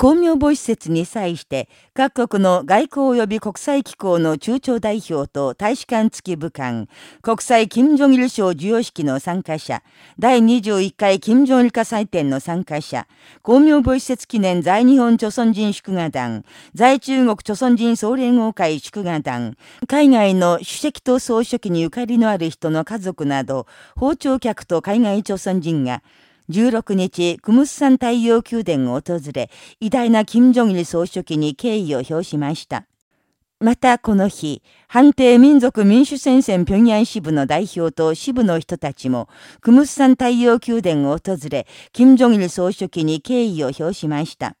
公明母施設に際して各国の外交及び国際機構の中朝代表と大使館付き武官、国際金正日賞授与式の参加者、第21回金正日火祭典の参加者、公明母施設記念在日本朝鮮人祝賀団、在中国朝鮮人総連合会祝賀団、海外の主席と総書記にゆかりのある人の家族など、訪朝客と海外朝鮮人が、16日、クムスサン太陽宮殿を訪れ、偉大な金正日総書記に敬意を表しました。またこの日、判定民族民主戦線平壌支部の代表と支部の人たちも、クムスサン太陽宮殿を訪れ、金正日総書記に敬意を表しました。